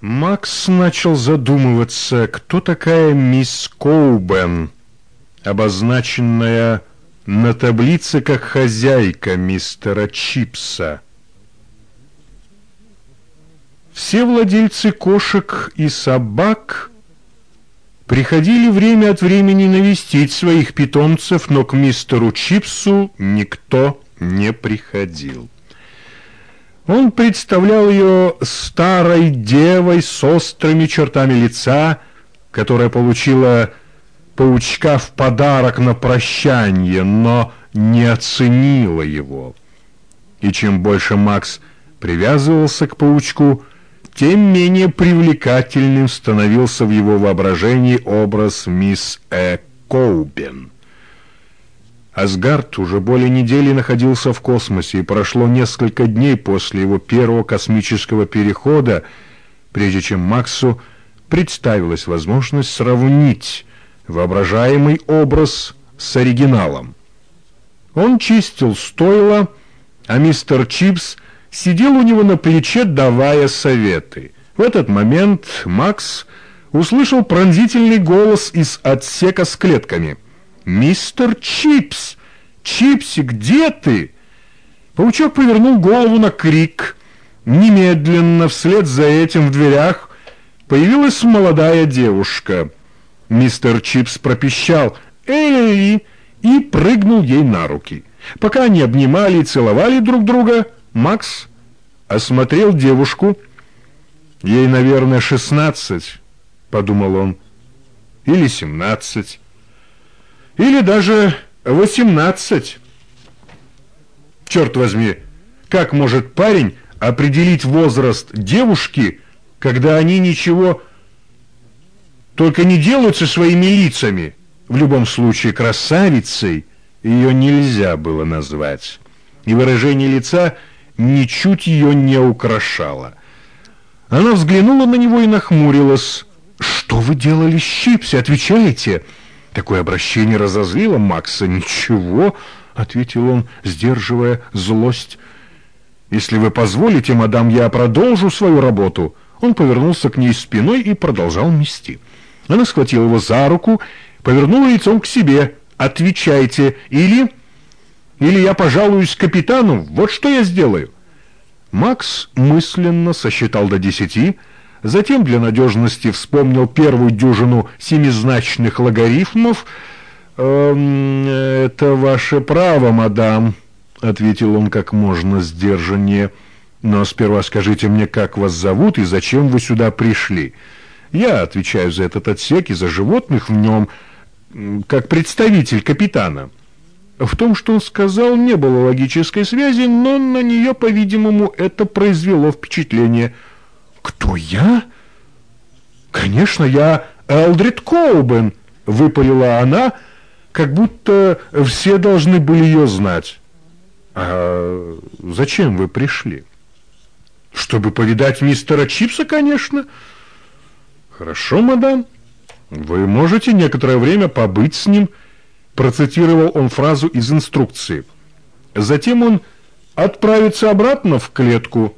Макс начал задумываться, кто такая мисс Коубен, обозначенная на таблице как хозяйка мистера Чипса. Все владельцы кошек и собак приходили время от времени навестить своих питомцев, но к мистеру Чипсу никто не приходил. Он представлял ее старой девой с острыми чертами лица, которая получила паучка в подарок на прощание, но не оценила его. И чем больше Макс привязывался к паучку, тем менее привлекательным становился в его воображении образ мисс Э. Коубен. Асгард уже более недели находился в космосе, и прошло несколько дней после его первого космического перехода, прежде чем Максу представилась возможность сравнить воображаемый образ с оригиналом. Он чистил стойло, а мистер Чипс сидел у него на плече, давая советы. В этот момент Макс услышал пронзительный голос из отсека с клетками — «Мистер Чипс! Чипси, где ты?» Паучок повернул голову на крик. Немедленно вслед за этим в дверях появилась молодая девушка. Мистер Чипс пропищал «Эй!» и прыгнул ей на руки. Пока они обнимали и целовали друг друга, Макс осмотрел девушку. «Ей, наверное, шестнадцать», — подумал он, — «или семнадцать» или даже восемнадцать. Черт возьми, как может парень определить возраст девушки, когда они ничего только не делают со своими лицами? В любом случае, красавицей ее нельзя было назвать, и выражение лица ничуть ее не украшало. Она взглянула на него и нахмурилась. «Что вы делали с Чипси? Отвечаете?» Такое обращение разозлило Макса. «Ничего», — ответил он, сдерживая злость. «Если вы позволите, мадам, я продолжу свою работу». Он повернулся к ней спиной и продолжал мести. Она схватила его за руку, повернула лицом к себе. «Отвечайте, или... или я пожалуюсь капитану, вот что я сделаю». Макс мысленно сосчитал до десяти, Затем для надежности вспомнил первую дюжину семизначных логарифмов. «Эм, «Это ваше право, мадам», — ответил он как можно сдержаннее. «Но сперва скажите мне, как вас зовут и зачем вы сюда пришли. Я отвечаю за этот отсек и за животных в нем, как представитель капитана». В том, что он сказал, не было логической связи, но на нее, по-видимому, это произвело впечатление – «Кто я?» «Конечно, я Элдрид Коубен», — выпалила она, как будто все должны были ее знать. «А зачем вы пришли?» «Чтобы повидать мистера Чипса, конечно». «Хорошо, мадам. Вы можете некоторое время побыть с ним», — процитировал он фразу из инструкции. Затем он отправится обратно в клетку, —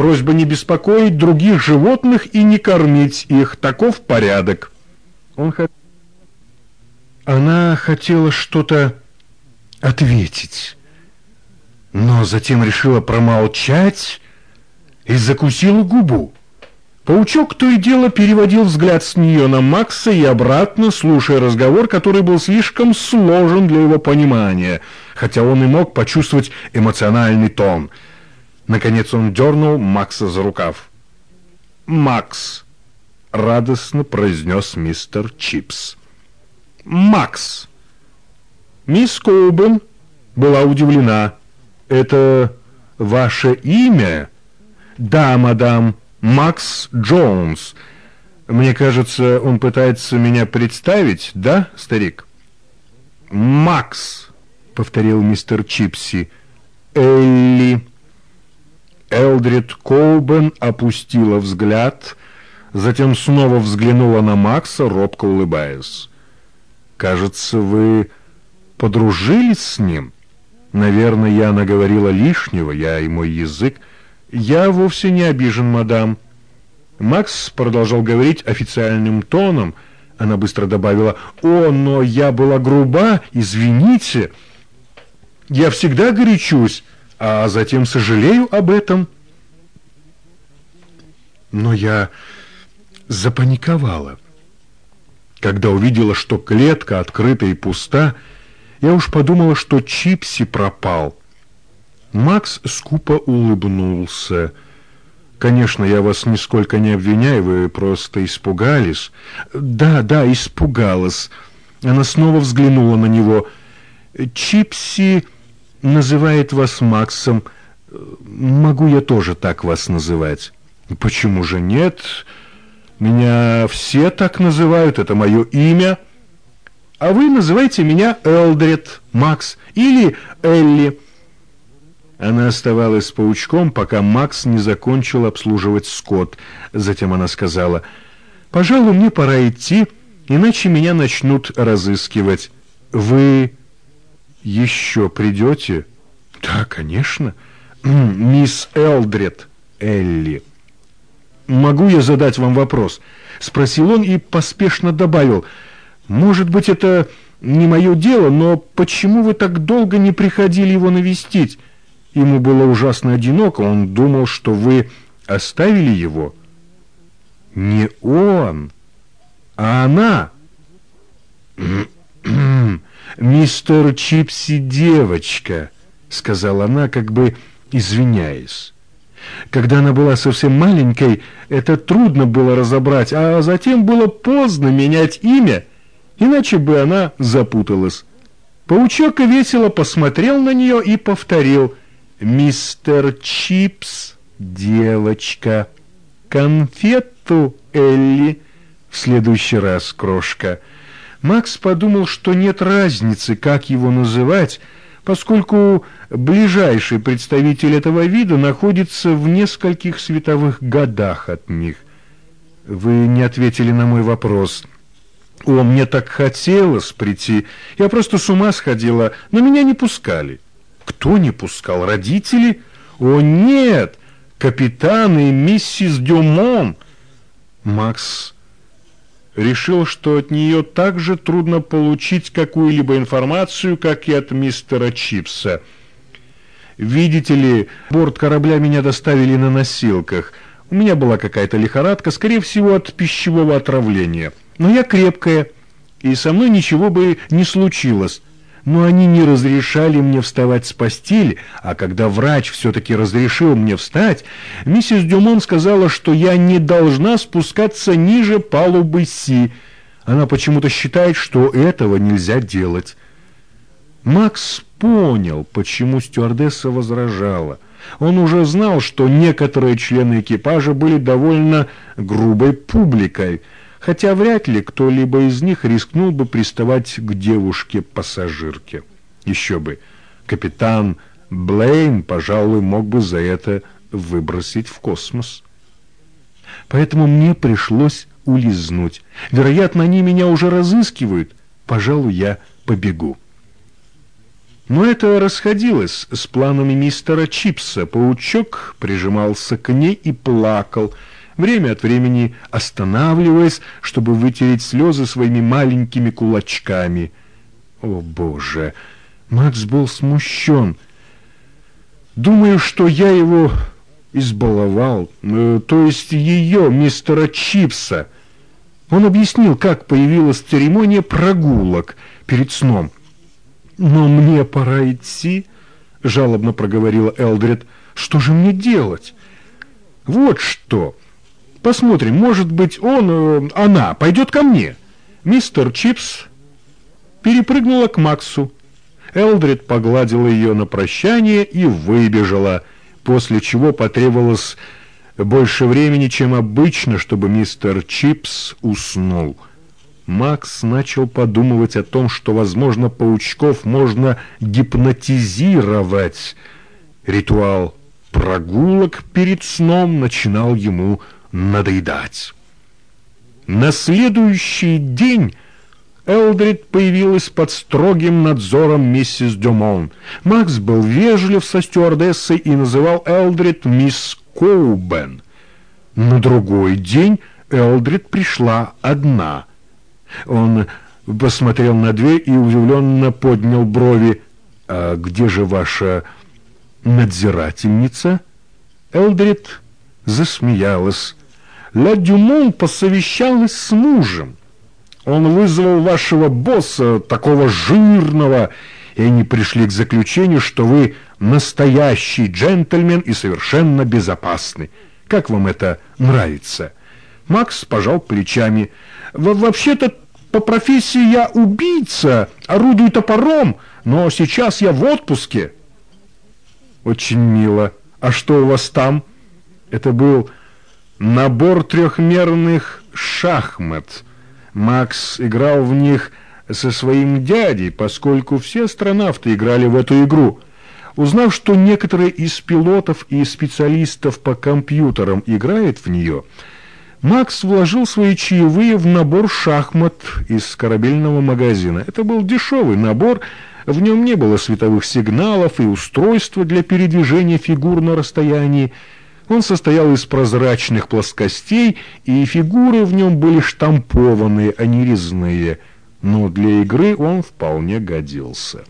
Просьба не беспокоить других животных и не кормить их. Таков порядок. Он хот... Она хотела что-то ответить, но затем решила промолчать и закусила губу. Паучок то и дело переводил взгляд с нее на Макса и обратно, слушая разговор, который был слишком сложен для его понимания, хотя он и мог почувствовать эмоциональный тон – Наконец он дернул Макса за рукав. «Макс!» — радостно произнес мистер Чипс. «Макс!» Мисс Коубен была удивлена. «Это ваше имя?» «Да, мадам, Макс Джонс. Мне кажется, он пытается меня представить, да, старик?» «Макс!» — повторил мистер Чипси. «Элли!» Элдрид Коубен опустила взгляд, затем снова взглянула на Макса, робко улыбаясь. «Кажется, вы подружились с ним? Наверное, я наговорила лишнего, я и мой язык. Я вовсе не обижен, мадам. Макс продолжал говорить официальным тоном. Она быстро добавила, «О, но я была груба, извините. Я всегда горячусь, а затем сожалею об этом». Но я запаниковала. Когда увидела, что клетка открыта и пуста, я уж подумала, что Чипси пропал. Макс скупо улыбнулся. «Конечно, я вас нисколько не обвиняю, вы просто испугались». «Да, да, испугалась». Она снова взглянула на него. «Чипси называет вас Максом. Могу я тоже так вас называть?» «Почему же нет? Меня все так называют, это мое имя. А вы называете меня Элдред, Макс или Элли». Она оставалась с паучком, пока Макс не закончил обслуживать скот. Затем она сказала, «Пожалуй, мне пора идти, иначе меня начнут разыскивать. Вы еще придете?» «Да, конечно. Мисс Элдред, Элли». «Могу я задать вам вопрос?» — спросил он и поспешно добавил. «Может быть, это не мое дело, но почему вы так долго не приходили его навестить?» Ему было ужасно одиноко, он думал, что вы оставили его. Не он, а она. «Мистер Чипси девочка», — сказала она, как бы извиняясь. Когда она была совсем маленькой, это трудно было разобрать, а затем было поздно менять имя, иначе бы она запуталась. Паучок весело посмотрел на нее и повторил — мистер Чипс, девочка, конфету, Элли. В следующий раз, крошка. Макс подумал, что нет разницы, как его называть, поскольку ближайший представитель этого вида находится в нескольких световых годах от них. Вы не ответили на мой вопрос. О, мне так хотелось прийти. Я просто с ума сходила, но меня не пускали. Кто не пускал? Родители? О, нет! Капитан и миссис Дюмон! Макс решил, что от нее так же трудно получить какую-либо информацию, как и от мистера Чипса. Видите ли, борт корабля меня доставили на носилках. У меня была какая-то лихорадка, скорее всего, от пищевого отравления. Но я крепкая, и со мной ничего бы не случилось но они не разрешали мне вставать с постели, а когда врач все-таки разрешил мне встать, миссис Дюмон сказала, что я не должна спускаться ниже палубы Си. Она почему-то считает, что этого нельзя делать. Макс понял, почему стюардесса возражала. Он уже знал, что некоторые члены экипажа были довольно грубой публикой – хотя вряд ли кто-либо из них рискнул бы приставать к девушке-пассажирке. Еще бы, капитан Блейн, пожалуй, мог бы за это выбросить в космос. Поэтому мне пришлось улизнуть. Вероятно, они меня уже разыскивают. Пожалуй, я побегу. Но это расходилось с планами мистера Чипса. Паучок прижимался к ней и плакал – время от времени останавливаясь, чтобы вытереть слезы своими маленькими кулачками. О, Боже! Макс был смущен. Думаю, что я его избаловал, э, то есть ее, мистера Чипса. Он объяснил, как появилась церемония прогулок перед сном. «Но мне пора идти», — жалобно проговорила Элдред. «Что же мне делать?» «Вот что!» Посмотрим, может быть, он, э, она пойдет ко мне. Мистер Чипс перепрыгнула к Максу. Элдрид погладила ее на прощание и выбежала, после чего потребовалось больше времени, чем обычно, чтобы мистер Чипс уснул. Макс начал подумывать о том, что, возможно, паучков можно гипнотизировать. Ритуал прогулок перед сном начинал ему надоедать. На следующий день Элдрид появилась под строгим надзором миссис Дюмон. Макс был вежлив со стюардессой и называл Элдрид мисс Коубен. На другой день Элдрид пришла одна. Он посмотрел на дверь и удивленно поднял брови. «А где же ваша надзирательница?» Элдрид засмеялась. «Ля Дюмон посовещалась с мужем. Он вызвал вашего босса, такого жирного, и они пришли к заключению, что вы настоящий джентльмен и совершенно безопасный. Как вам это нравится?» Макс пожал плечами. «Вообще-то по профессии я убийца, орудую топором, но сейчас я в отпуске». «Очень мило. А что у вас там?» Это был набор трехмерных шахмат. Макс играл в них со своим дядей, поскольку все астронавты играли в эту игру. Узнав, что некоторые из пилотов и специалистов по компьютерам играют в нее, Макс вложил свои чаевые в набор шахмат из корабельного магазина. Это был дешевый набор, в нем не было световых сигналов и устройства для передвижения фигур на расстоянии. Он состоял из прозрачных плоскостей, и фигуры в нем были штампованные, а не резные, но для игры он вполне годился.